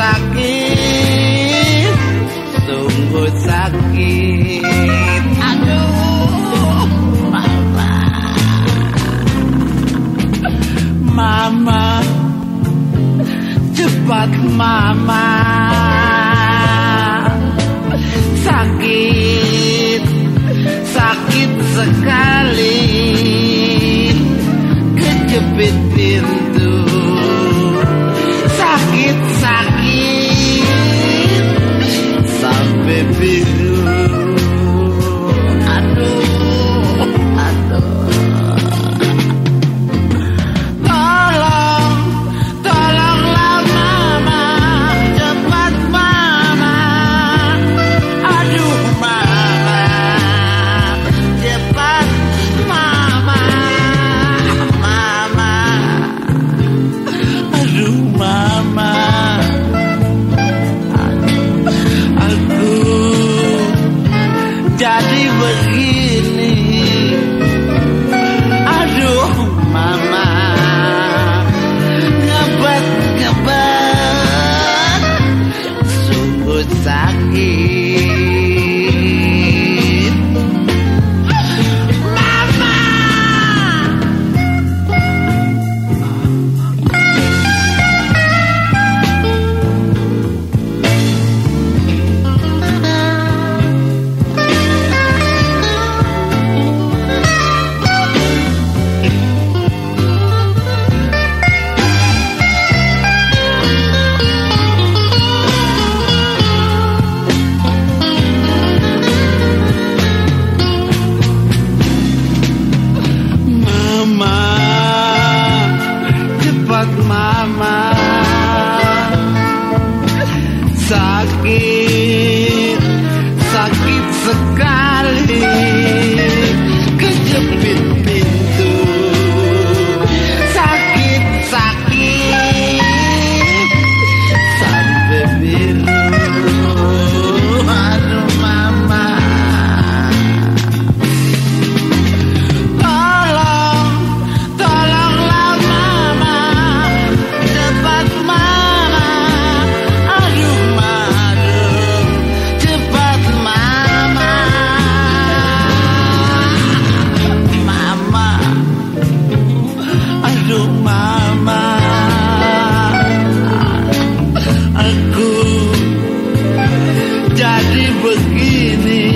sakit Sungguh sakit. Aduh Mama. Mama Cepat mama. Sakit Sakit sekali. Kejepit pintu. 意。beginning.